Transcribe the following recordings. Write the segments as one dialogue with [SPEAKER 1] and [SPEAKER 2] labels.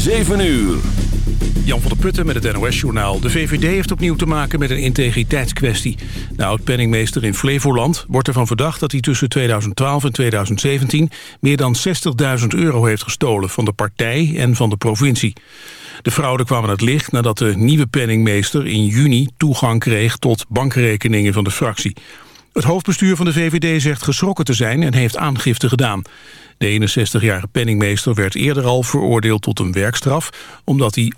[SPEAKER 1] 7 uur.
[SPEAKER 2] Jan van der Putten met het NOS-journaal. De VVD heeft opnieuw te maken met een integriteitskwestie. De oud-penningmeester in Flevoland wordt ervan verdacht... dat hij tussen 2012 en 2017 meer dan 60.000 euro heeft gestolen... van de partij en van de provincie. De fraude kwam aan het licht nadat de nieuwe penningmeester in juni... toegang kreeg tot bankrekeningen van de fractie. Het hoofdbestuur van de VVD zegt geschrokken te zijn en heeft aangifte gedaan. De 61-jarige penningmeester werd eerder al veroordeeld tot een werkstraf... omdat hij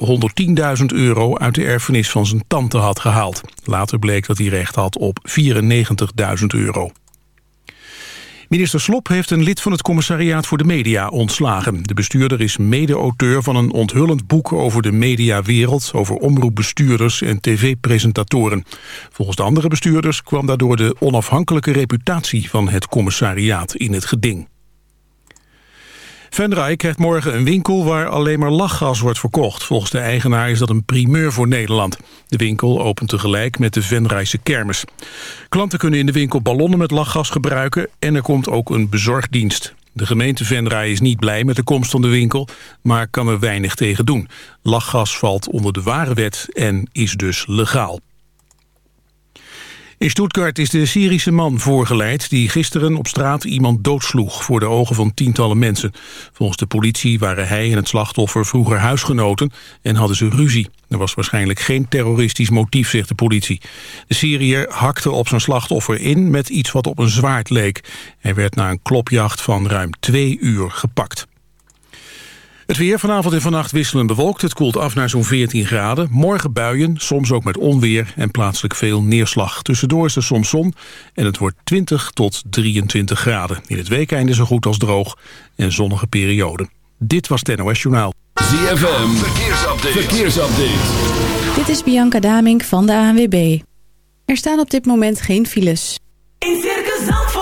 [SPEAKER 2] 110.000 euro uit de erfenis van zijn tante had gehaald. Later bleek dat hij recht had op 94.000 euro. Minister Slop heeft een lid van het commissariaat voor de media ontslagen. De bestuurder is mede-auteur van een onthullend boek over de mediawereld... over omroepbestuurders en tv-presentatoren. Volgens de andere bestuurders kwam daardoor de onafhankelijke reputatie van het commissariaat in het geding. Venray krijgt morgen een winkel waar alleen maar lachgas wordt verkocht. Volgens de eigenaar is dat een primeur voor Nederland. De winkel opent tegelijk met de Venrayse kermis. Klanten kunnen in de winkel ballonnen met lachgas gebruiken... en er komt ook een bezorgdienst. De gemeente Venray is niet blij met de komst van de winkel... maar kan er weinig tegen doen. Lachgas valt onder de ware wet en is dus legaal. In Stuttgart is de Syrische man voorgeleid die gisteren op straat iemand doodsloeg voor de ogen van tientallen mensen. Volgens de politie waren hij en het slachtoffer vroeger huisgenoten en hadden ze ruzie. Er was waarschijnlijk geen terroristisch motief, zegt de politie. De Syriër hakte op zijn slachtoffer in met iets wat op een zwaard leek. Hij werd na een klopjacht van ruim twee uur gepakt. Het weer vanavond en vannacht wisselen bewolkt. Het koelt af naar zo'n 14 graden. Morgen buien, soms ook met onweer en plaatselijk veel neerslag. Tussendoor is er soms zon en het wordt 20 tot 23 graden. In het weekende zo goed als droog en zonnige perioden. Dit was het NOS Journaal.
[SPEAKER 1] ZFM, verkeersupdate. verkeersupdate.
[SPEAKER 3] Dit is Bianca Damink van de ANWB. Er staan op dit moment geen files.
[SPEAKER 4] In Circus Zandvoort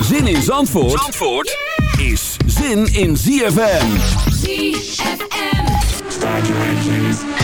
[SPEAKER 1] Zin in Zandvoort, Zandvoort is zin in ZFM.
[SPEAKER 4] ZFM. ZFM.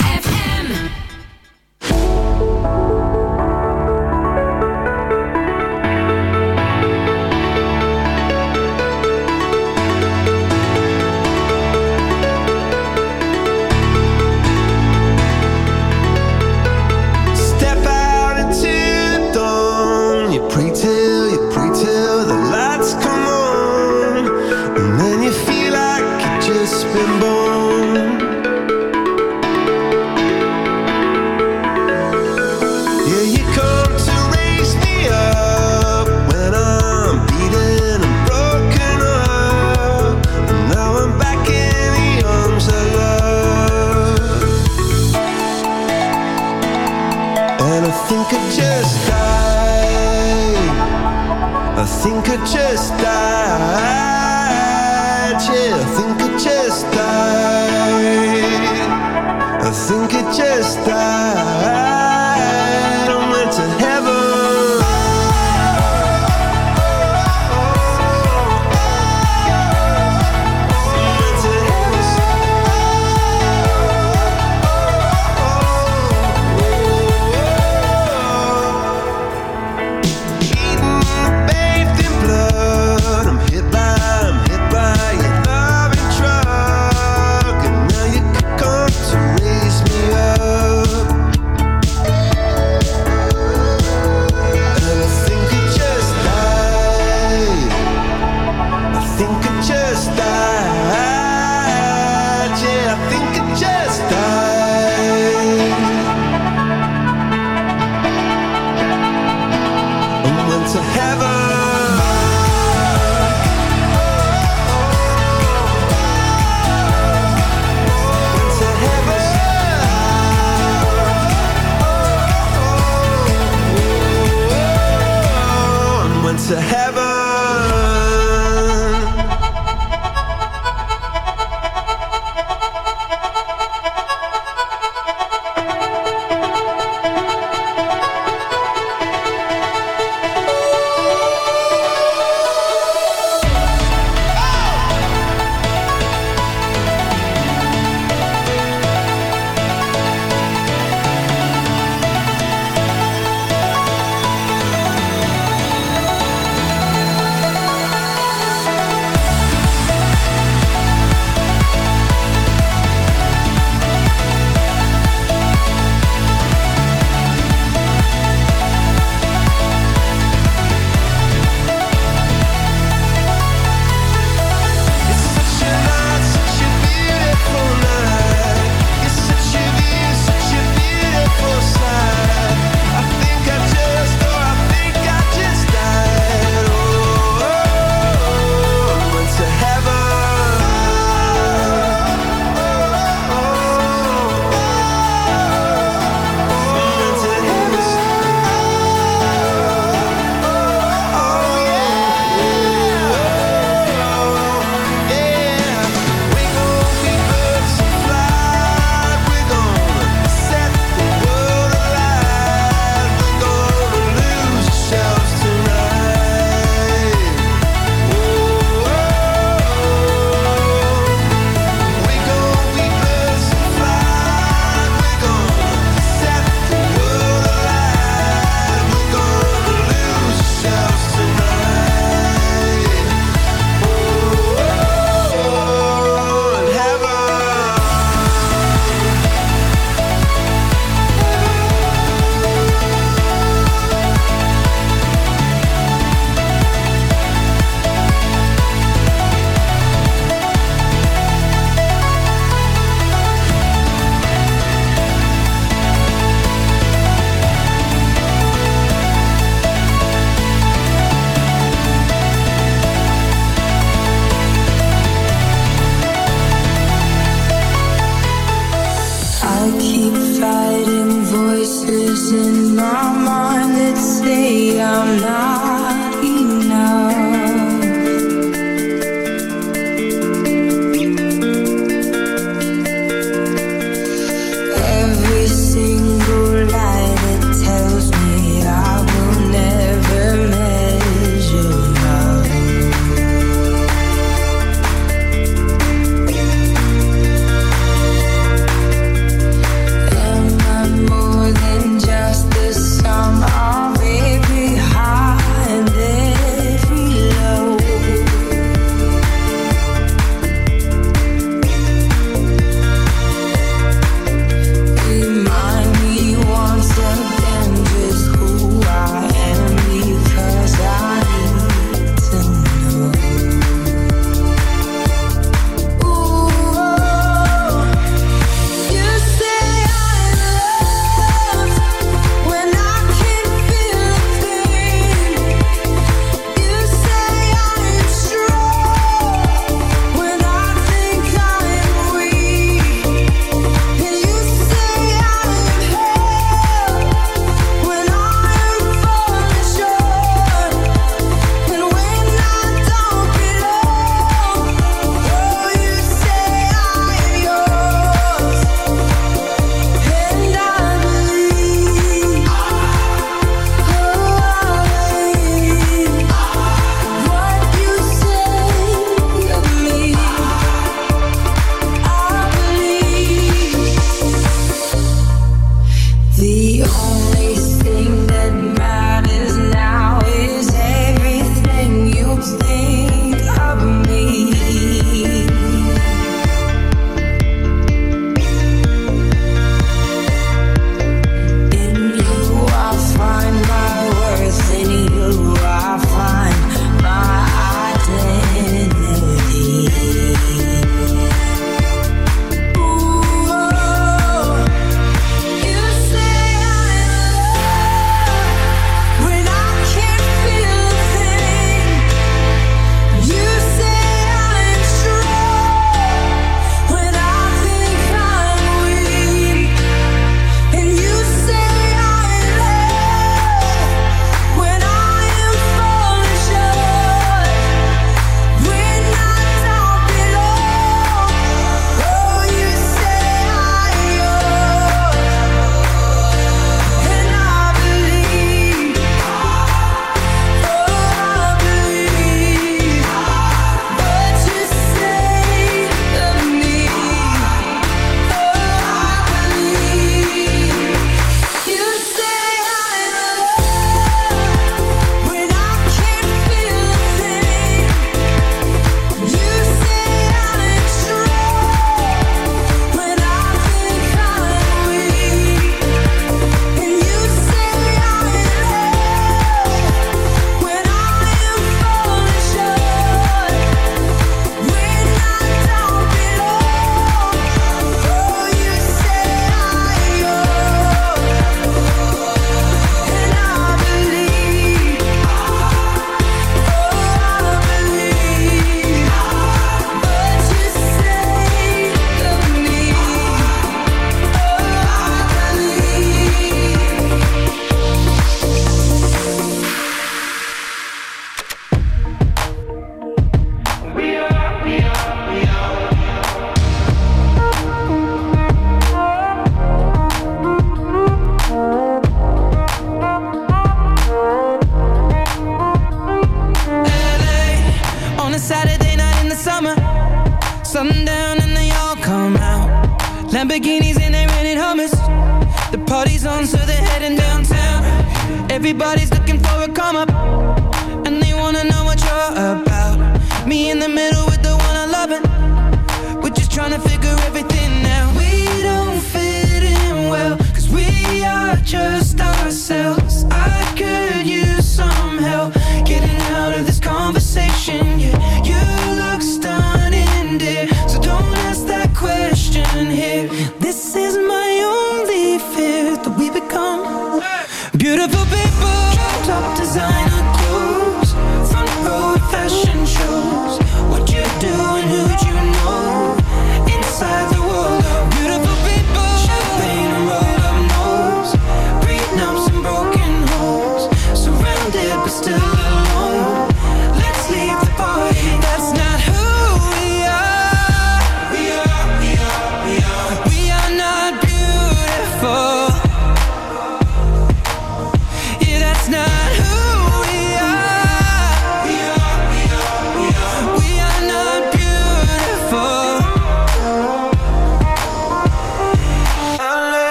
[SPEAKER 5] Shows. What you do and who'd you know Inside the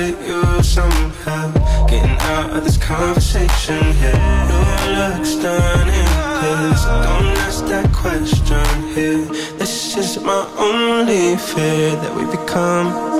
[SPEAKER 6] with you somehow. Getting out of this conversation here. New looks done in this. Don't ask that question here. This is my only fear that we become.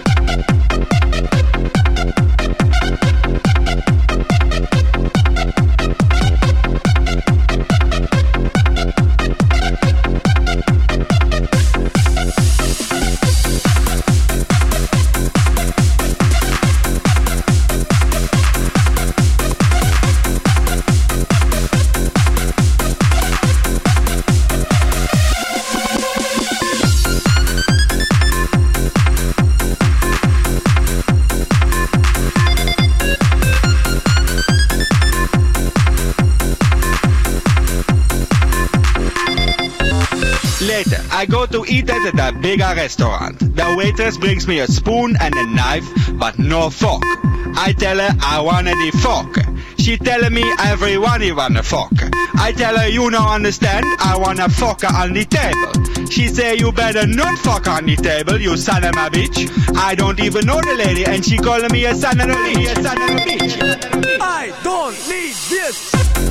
[SPEAKER 7] To eat at a bigger restaurant. The waitress brings me a spoon and a knife, but no fork. I tell her I want the fork. She telling me everyone want a fork. I tell her you no understand, I want a fork on the table. She say you better not fuck on the table, you son of a bitch. I don't even know the lady, and she calling me a son of a bitch. A son of a bitch.
[SPEAKER 8] I don't need this.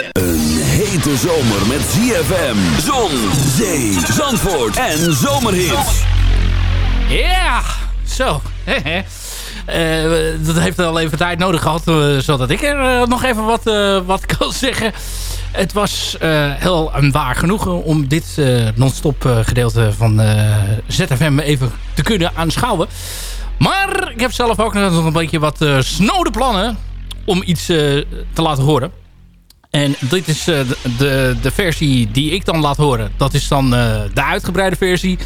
[SPEAKER 1] Hete zomer met ZFM, zon, zee, zandvoort en zomerhits.
[SPEAKER 9] Ja, zo. Eh, dat heeft al even tijd nodig gehad, eh, zodat ik er eh, nog even wat, wat kan zeggen. Het was heel een waar genoegen om dit non-stop gedeelte van ZFM even te kunnen aanschouwen. Maar ik heb zelf ook nog een beetje wat snode plannen om iets te laten horen. En dit is eh, de, de, versie die ik dan laat horen. Dat is dan eh, de uitgebreide versie.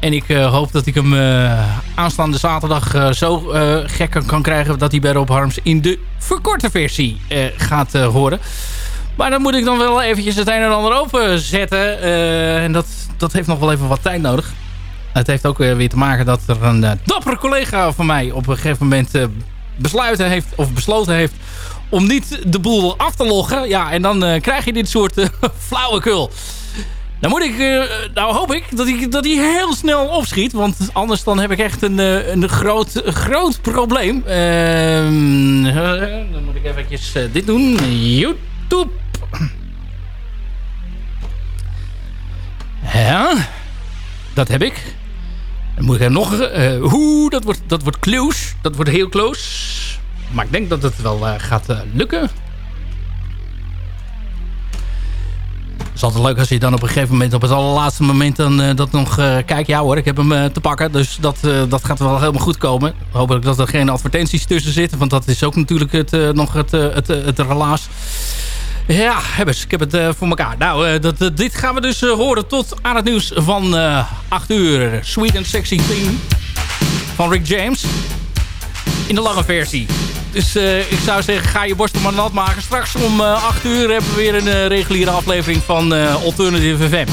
[SPEAKER 9] En ik eh, hoop dat ik hem aanstaande zaterdag zo gek kan krijgen... dat hij bij Rob Harms in de verkorte versie gaat horen. Maar dan moet ik dan wel eventjes het een en ander openzetten. En dat, dat heeft nog wel even wat tijd nodig. Het heeft ook weer te maken dat er een dappere collega van mij... op een gegeven moment besluiten heeft, of besloten heeft... om niet de boel af te loggen. Ja, en dan uh, krijg je dit soort uh, flauwekul. Dan moet ik, uh, nou hoop ik dat, ik dat hij heel snel opschiet. Want anders dan heb ik echt een, een groot, groot probleem. Ehm, dan moet ik eventjes dit doen. YouTube. Ja, dat heb ik. Dan moet ik er nog... Hoe, dat wordt, dat wordt close. Dat wordt heel close. Maar ik denk dat het wel gaat lukken. Het is altijd leuk als je dan op een gegeven moment, op het allerlaatste moment, dan uh, dat nog uh, kijkt. Ja hoor, ik heb hem te pakken. Dus dat, dat gaat wel helemaal goed komen. Hopelijk dat er geen advertenties tussen zitten. Want dat is ook natuurlijk het, nog het, het, het, relaas. Ja, hebbers, ik heb het voor elkaar. Nou, dat, dit gaan we dus horen tot aan het nieuws van 8 uur. Sweet and Sexy Thing van Rick James. In de lange versie. Dus uh, ik zou zeggen, ga je borstel maar nat maken. Straks om uh, 8 uur hebben we weer een uh, reguliere aflevering van Alternative FM.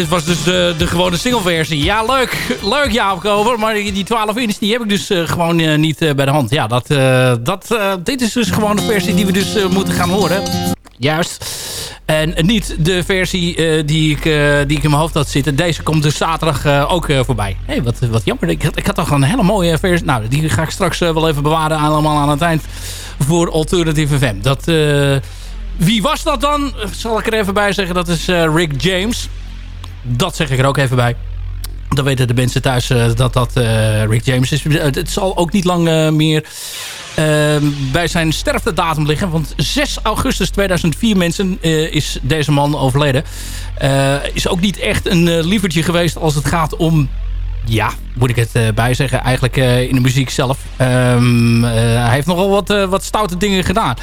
[SPEAKER 9] Dit was dus de, de gewone singleversie. Ja, leuk. Leuk, Jaap Koper. Maar die die 12 inch die heb ik dus eh, gewoon eh, niet eh, bij de hand. Ja, dat, eh, dat, eh, dit is dus gewoon de versie die we dus eh, moeten gaan horen. Juist. En niet de versie eh, die, ik, eh, die ik in mijn hoofd had zitten. Deze komt dus zaterdag eh, ook eh, voorbij. Hé, hey, wat, wat jammer. Ik had, ik had toch een hele mooie versie. Nou, die ga ik straks eh, wel even bewaren. Allemaal aan het eind voor Alternative FM. Dat, eh, wie was dat dan? Zal ik er even bij zeggen. Dat is eh, Rick James. Dat zeg ik er ook even bij. Dan weten de mensen thuis eh, dat dat eh, Rick James is. Eh, het zal ook niet lang meer eh, bij zijn sterftedatum liggen. Want 6 augustus 2004 mensen is deze man overleden. Is ook niet echt een lievertje geweest als het gaat om... Ja, moet ik het eh, bij zeggen. Eigenlijk in de muziek zelf. Ehm, eh, hij heeft nogal wat, wat stoute dingen gedaan.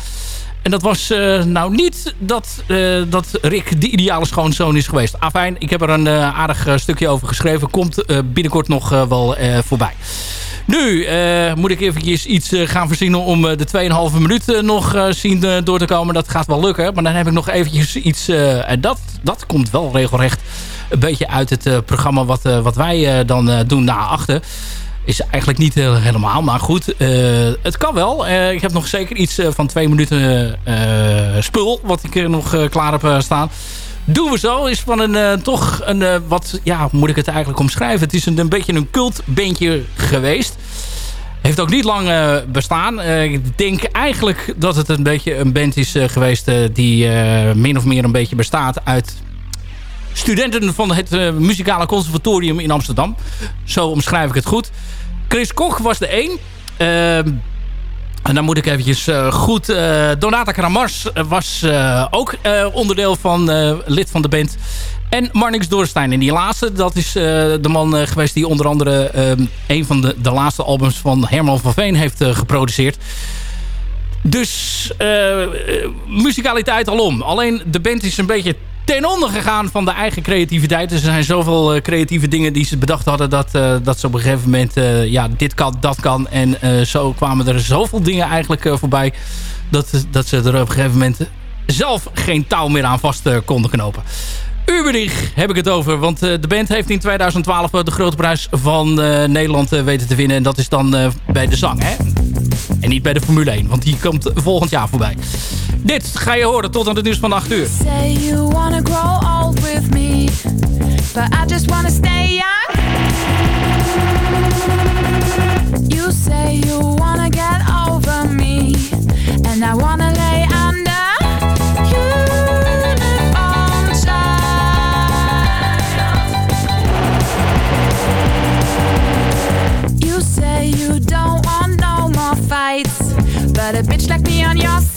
[SPEAKER 9] En dat was eh, nou niet dat, eh, dat Rick de ideale schoonzoon is geweest. Afijn, ik heb er een eh, aardig stukje over geschreven. Komt binnenkort nog wel voorbij. Nu moet ik eventjes iets gaan verzinnen om de 2,5 minuut eh, nog zien door te komen. Dat gaat wel lukken. Maar dan heb ik nog eventjes iets... en dat, dat komt wel regelrecht een beetje uit het programma wat, wat wij dan doen na achter. Is eigenlijk niet helemaal, maar goed. eh, het kan wel. Eh, ik heb nog zeker iets eh, van twee minuten spul wat ik er nog klaar heb staan. Doen we zo. Is van een toch een wat, ja, moet ik het eigenlijk omschrijven? Het is een, een beetje een cultbandje geweest. Heeft ook niet lang bestaan. Ik denk eigenlijk dat het een beetje een band is geweest... die min of meer een beetje bestaat uit studenten van het eh, muzikale conservatorium in Amsterdam. Zo omschrijf ik het goed. Chris Koch was de één. Ehm, en dan moet ik eventjes eh, goed... eh, Donata Kramars was ook onderdeel van, lid van de band. En Marnix Doorstein. En die laatste, dat is de man geweest die onder andere... ehm, een van de, de laatste albums van Herman van Veen heeft geproduceerd. Dus muzikaliteit alom. Alleen de band is een beetje ten onder gegaan van de eigen creativiteit. Dus er zijn zoveel eh, creatieve dingen die ze bedacht hadden... dat, eh, dat ze op een gegeven moment, eh, ja, dit kan, dat kan. En zo kwamen er zoveel dingen eigenlijk voorbij... Dat, dat ze er op een gegeven moment zelf geen touw meer aan vast konden knopen. Uberich heb ik het over. Want eh, de band heeft in 2012 eh, de grote prijs van eh, Nederland weten te winnen. En dat is dan bij de zang, hè? En niet bij de Formule 1, want die komt volgend jaar voorbij. Dit ga je horen tot aan het nieuws van 8 uur.
[SPEAKER 10] You say you wanna get over me, and I wanna lay but a bitch like me on your side.